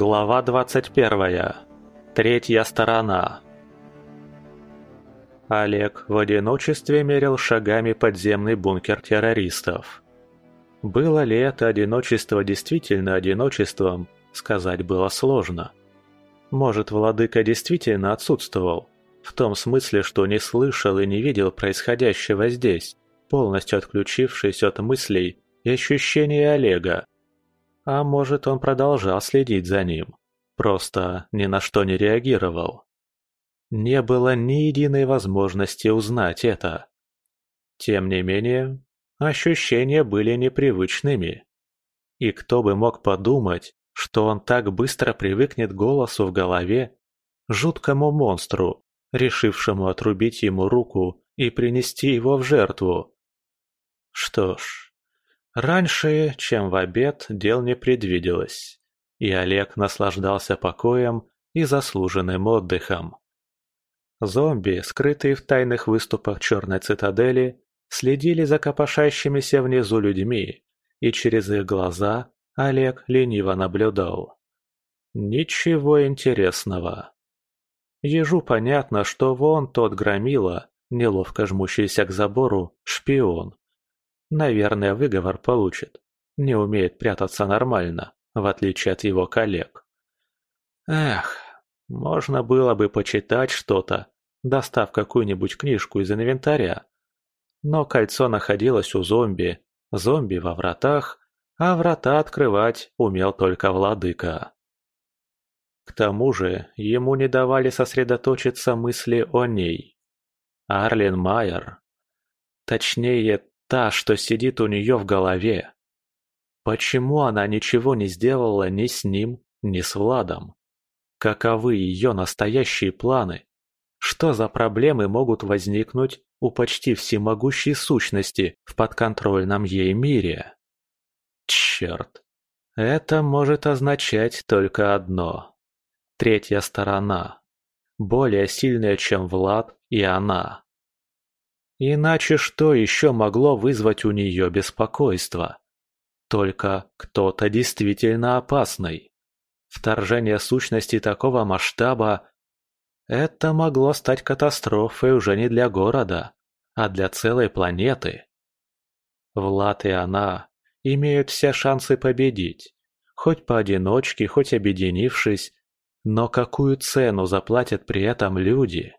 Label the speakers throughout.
Speaker 1: Глава 21. Третья сторона. Олег в одиночестве мерил шагами подземный бункер террористов. Было ли это одиночество действительно одиночеством, сказать было сложно. Может, владыка действительно отсутствовал, в том смысле, что не слышал и не видел происходящего здесь, полностью отключившись от мыслей и ощущений Олега. А может, он продолжал следить за ним, просто ни на что не реагировал. Не было ни единой возможности узнать это. Тем не менее, ощущения были непривычными. И кто бы мог подумать, что он так быстро привыкнет к голосу в голове, жуткому монстру, решившему отрубить ему руку и принести его в жертву. Что ж, Раньше, чем в обед, дел не предвиделось, и Олег наслаждался покоем и заслуженным отдыхом. Зомби, скрытые в тайных выступах черной цитадели, следили за копошащимися внизу людьми, и через их глаза Олег лениво наблюдал. Ничего интересного. Ежу понятно, что вон тот громила, неловко жмущийся к забору, шпион, Наверное, выговор получит. Не умеет прятаться нормально, в отличие от его коллег. Эх, можно было бы почитать что-то, достав какую-нибудь книжку из инвентаря. Но кольцо находилось у зомби, зомби во вратах, а врата открывать умел только владыка. К тому же ему не давали сосредоточиться мысли о ней. Арлен Майер. Точнее, Та, что сидит у нее в голове. Почему она ничего не сделала ни с ним, ни с Владом? Каковы ее настоящие планы? Что за проблемы могут возникнуть у почти всемогущей сущности в подконтрольном ей мире? Черт. Это может означать только одно. Третья сторона. Более сильная, чем Влад и она. Иначе что еще могло вызвать у нее беспокойство? Только кто-то действительно опасный. Вторжение сущности такого масштаба – это могло стать катастрофой уже не для города, а для целой планеты. Влад и она имеют все шансы победить, хоть поодиночке, хоть объединившись, но какую цену заплатят при этом люди?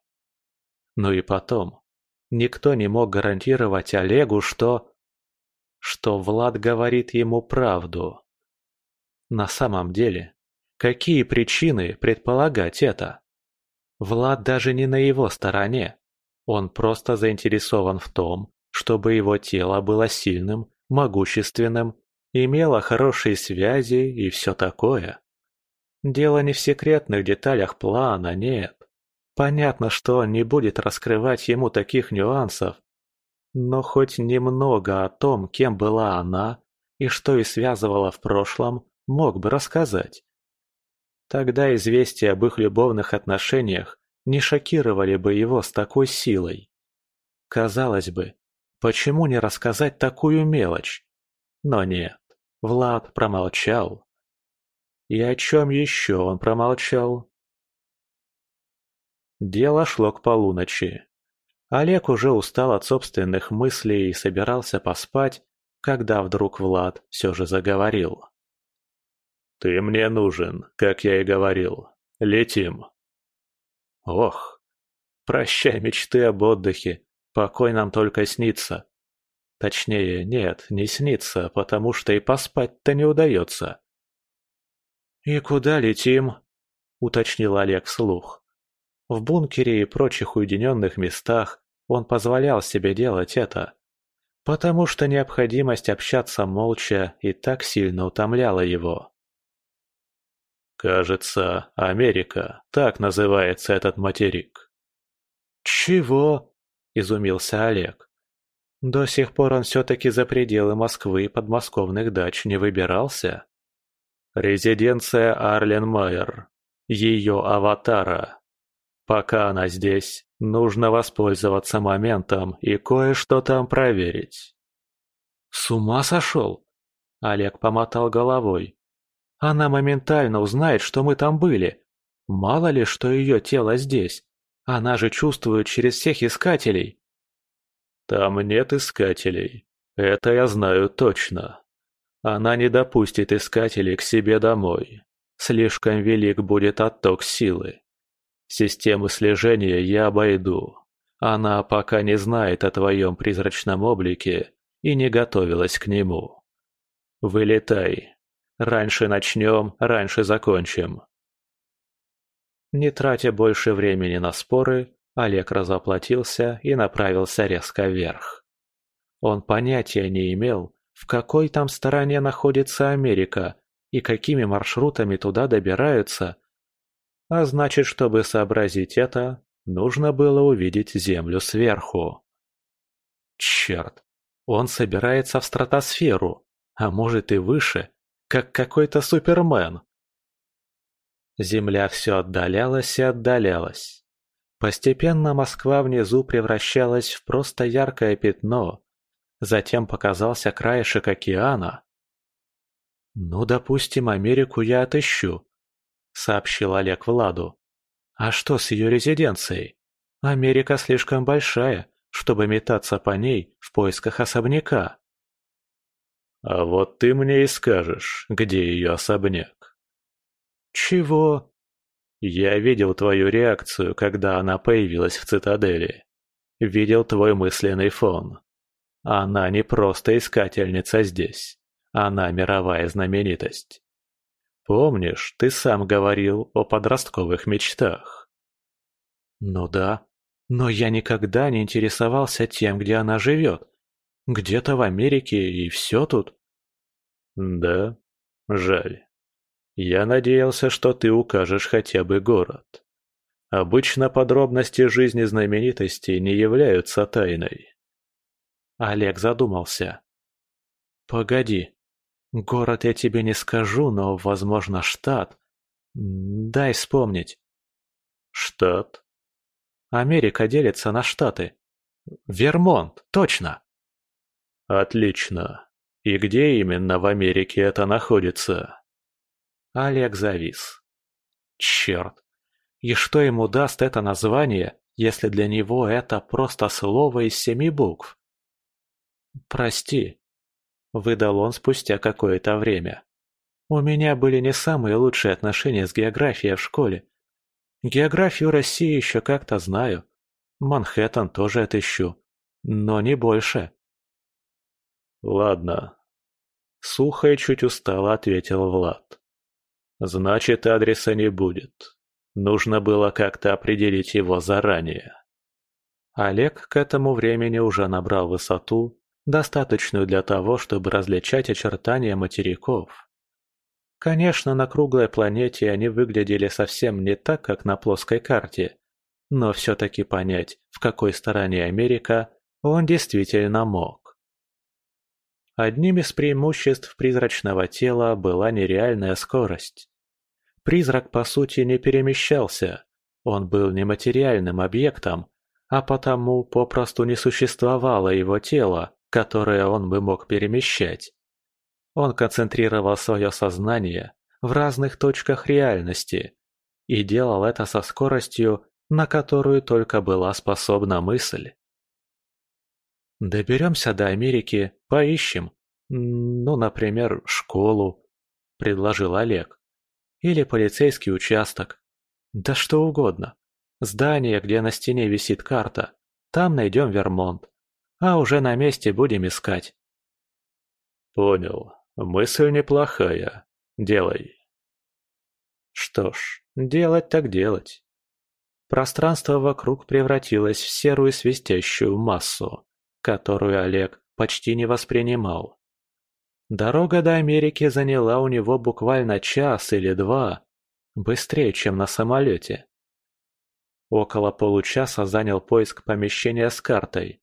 Speaker 1: Ну и потом, Никто не мог гарантировать Олегу, что... Что Влад говорит ему правду. На самом деле, какие причины предполагать это? Влад даже не на его стороне. Он просто заинтересован в том, чтобы его тело было сильным, могущественным, имело хорошие связи и все такое. Дело не в секретных деталях плана, нет. Понятно, что он не будет раскрывать ему таких нюансов, но хоть немного о том, кем была она и что и связывала в прошлом, мог бы рассказать. Тогда известия об их любовных отношениях не шокировали бы его с такой силой. Казалось бы, почему не рассказать такую мелочь? Но нет, Влад промолчал. И о чем еще он промолчал, Дело шло к полуночи. Олег уже устал от собственных мыслей и собирался поспать, когда вдруг Влад все же заговорил. «Ты мне нужен, как я и говорил. Летим». «Ох, прощай мечты об отдыхе, покой нам только снится. Точнее, нет, не снится, потому что и поспать-то не удается». «И куда летим?» — уточнил Олег вслух. В бункере и прочих уединенных местах он позволял себе делать это, потому что необходимость общаться молча и так сильно утомляла его. «Кажется, Америка, так называется этот материк». «Чего?» – изумился Олег. До сих пор он все-таки за пределы Москвы и подмосковных дач не выбирался. Резиденция Арлен Майер. Ее аватара. Пока она здесь, нужно воспользоваться моментом и кое-что там проверить. С ума сошел? Олег помотал головой. Она моментально узнает, что мы там были. Мало ли, что ее тело здесь. Она же чувствует через всех искателей. Там нет искателей. Это я знаю точно. Она не допустит искателей к себе домой. Слишком велик будет отток силы. Системы слежения я обойду. Она пока не знает о твоем призрачном облике и не готовилась к нему. Вылетай. Раньше начнем, раньше закончим. Не тратя больше времени на споры, Олег разоплатился и направился резко вверх. Он понятия не имел, в какой там стороне находится Америка и какими маршрутами туда добираются. А значит, чтобы сообразить это, нужно было увидеть Землю сверху. Черт, он собирается в стратосферу, а может и выше, как какой-то супермен. Земля все отдалялась и отдалялась. Постепенно Москва внизу превращалась в просто яркое пятно. Затем показался краешек океана. «Ну, допустим, Америку я отыщу», — сообщил Олег Владу. «А что с ее резиденцией? Америка слишком большая, чтобы метаться по ней в поисках особняка». «А вот ты мне и скажешь, где ее особняк». «Чего?» Я видел твою реакцию, когда она появилась в цитадели. Видел твой мысленный фон. Она не просто искательница здесь. Она мировая знаменитость. Помнишь, ты сам говорил о подростковых мечтах? Ну да, но я никогда не интересовался тем, где она живет. Где-то в Америке и все тут. Да, жаль. Я надеялся, что ты укажешь хотя бы город. Обычно подробности жизни знаменитостей не являются тайной. Олег задумался. Погоди. Город я тебе не скажу, но, возможно, штат. Дай вспомнить. Штат? Америка делится на штаты. Вермонт, точно. Отлично. И где именно в Америке это находится? Олег завис. Черт. И что ему даст это название, если для него это просто слово из семи букв? «Прости», — выдал он спустя какое-то время. «У меня были не самые лучшие отношения с географией в школе. Географию России еще как-то знаю. Манхэттен тоже отыщу. Но не больше». «Ладно», — сухо и чуть устало ответил Влад. Значит, адреса не будет. Нужно было как-то определить его заранее. Олег к этому времени уже набрал высоту, достаточную для того, чтобы различать очертания материков. Конечно, на круглой планете они выглядели совсем не так, как на плоской карте, но все-таки понять, в какой стороне Америка, он действительно мог. Одним из преимуществ призрачного тела была нереальная скорость. Призрак, по сути, не перемещался. Он был нематериальным объектом, а потому попросту не существовало его тело, которое он бы мог перемещать. Он концентрировал свое сознание в разных точках реальности и делал это со скоростью, на которую только была способна мысль. «Доберемся до Америки, поищем. Ну, например, школу», — предложил Олег. Или полицейский участок. Да что угодно. Здание, где на стене висит карта. Там найдем Вермонт. А уже на месте будем искать. Понял. Мысль неплохая. Делай. Что ж, делать так делать. Пространство вокруг превратилось в серую свистящую массу, которую Олег почти не воспринимал. Дорога до Америки заняла у него буквально час или два, быстрее, чем на самолете. Около получаса занял поиск помещения с картой.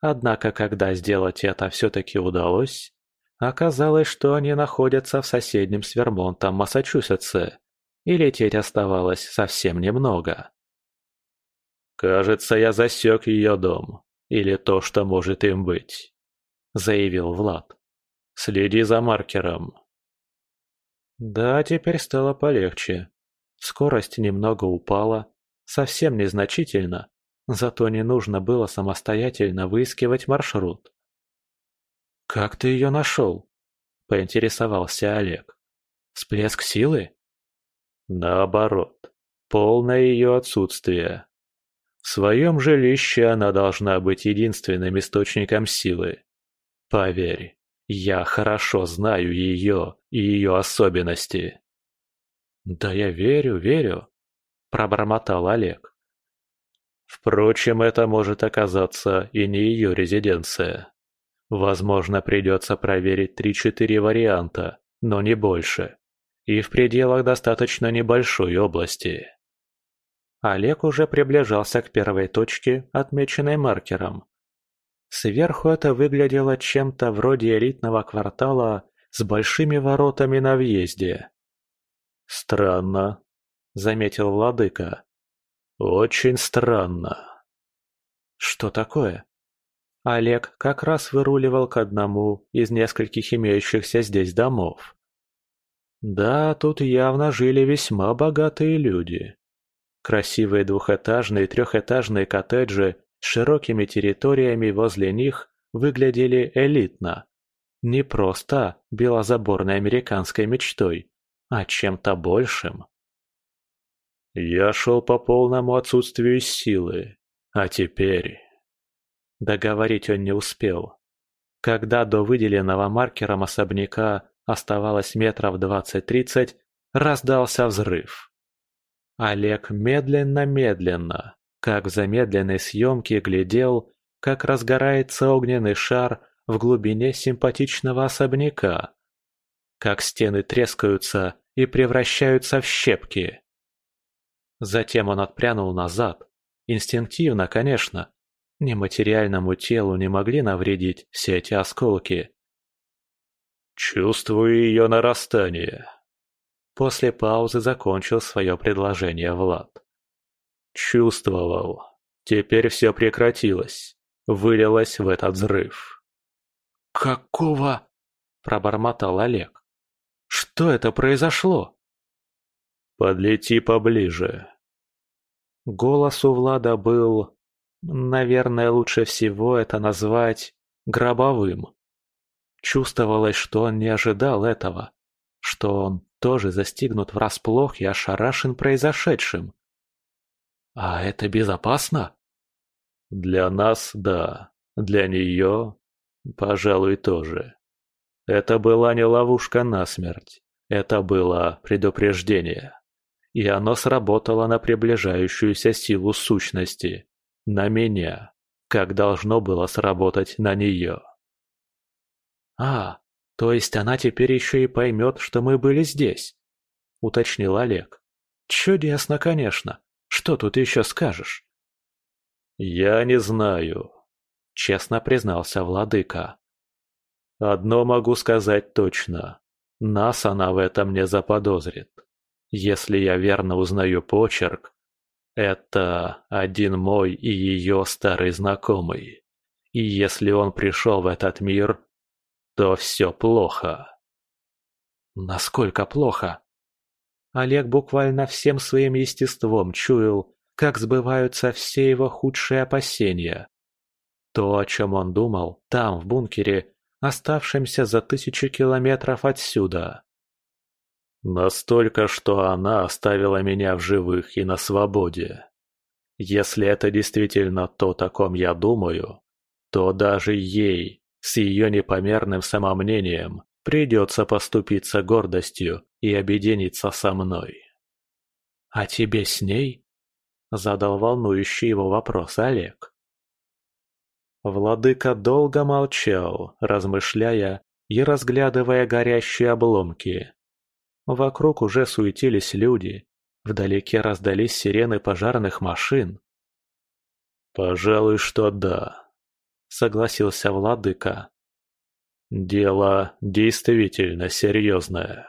Speaker 1: Однако, когда сделать это все-таки удалось, оказалось, что они находятся в соседнем с Вермонтом Массачусетсе, и лететь оставалось совсем немного. «Кажется, я засек ее дом, или то, что может им быть», — заявил Влад. Следи за маркером. Да, теперь стало полегче. Скорость немного упала, совсем незначительно, зато не нужно было самостоятельно выискивать маршрут. «Как ты ее нашел?» – поинтересовался Олег. «Всплеск силы?»
Speaker 2: «Наоборот, полное ее отсутствие. В своем жилище она должна быть единственным источником силы. Поверь, я хорошо знаю ее и ее особенности».
Speaker 1: «Да я верю, верю», – пробормотал Олег.
Speaker 2: Впрочем, это может оказаться и не ее резиденция. Возможно, придется проверить три-четыре варианта, но не больше. И в пределах достаточно небольшой области.
Speaker 1: Олег уже приближался к первой точке, отмеченной маркером. Сверху это выглядело чем-то вроде элитного квартала с большими воротами на въезде.
Speaker 2: «Странно», — заметил владыка. «Очень странно».
Speaker 1: «Что такое?» Олег как раз выруливал к одному из нескольких имеющихся здесь домов. Да, тут явно жили весьма богатые люди. Красивые двухэтажные и трехэтажные коттеджи с широкими территориями возле них выглядели элитно. Не просто белозаборной американской мечтой, а чем-то большим.
Speaker 2: «Я шел по полному отсутствию силы, а теперь...»
Speaker 1: Договорить он не успел. Когда до выделенного маркером особняка оставалось метров двадцать-тридцать, раздался взрыв. Олег медленно-медленно, как в замедленной съемке, глядел, как разгорается огненный шар в глубине симпатичного особняка, как стены трескаются и превращаются в щепки. Затем он отпрянул назад, инстинктивно, конечно, Нематериальному телу не могли навредить все эти осколки.
Speaker 2: «Чувствую ее нарастание»,
Speaker 1: После паузы закончил свое предложение Влад.
Speaker 2: Чувствовал. Теперь все прекратилось. Вылилось в этот взрыв.
Speaker 1: «Какого?» – пробормотал Олег. «Что это произошло?»
Speaker 2: «Подлети поближе».
Speaker 1: Голос у Влада был Наверное, лучше всего это назвать гробовым. Чувствовалось, что он не ожидал этого, что он тоже застигнут врасплох и ошарашен произошедшим. А это безопасно?
Speaker 2: Для нас – да, для нее – пожалуй, тоже. Это была не ловушка на смерть, это было предупреждение. И оно сработало на приближающуюся силу сущности. На меня, как должно было сработать на нее.
Speaker 1: «А, то есть она теперь еще и поймет, что мы были здесь?» — уточнил Олег. «Чудесно, конечно. Что тут еще скажешь?»
Speaker 2: «Я не знаю», — честно признался владыка. «Одно могу сказать точно. Нас она в этом не заподозрит. Если я верно узнаю почерк, это один мой и ее старый знакомый. И если он пришел в этот мир, то все плохо.
Speaker 1: Насколько плохо? Олег буквально всем своим естеством чуял, как сбываются все его худшие опасения. То, о чем он думал, там, в бункере, оставшемся за тысячи километров отсюда.
Speaker 2: Настолько, что она оставила меня в живых и на свободе. Если это действительно то, о ком я думаю, то даже ей, с ее непомерным самомнением, придется поступиться гордостью и объединиться со мной.
Speaker 1: «А тебе с ней?» – задал волнующий его вопрос Олег.
Speaker 2: Владыка долго молчал, размышляя и разглядывая горящие обломки.
Speaker 1: Вокруг уже суетились люди. Вдалеке раздались сирены пожарных машин.
Speaker 2: «Пожалуй, что да», — согласился владыка. «Дело действительно серьезное».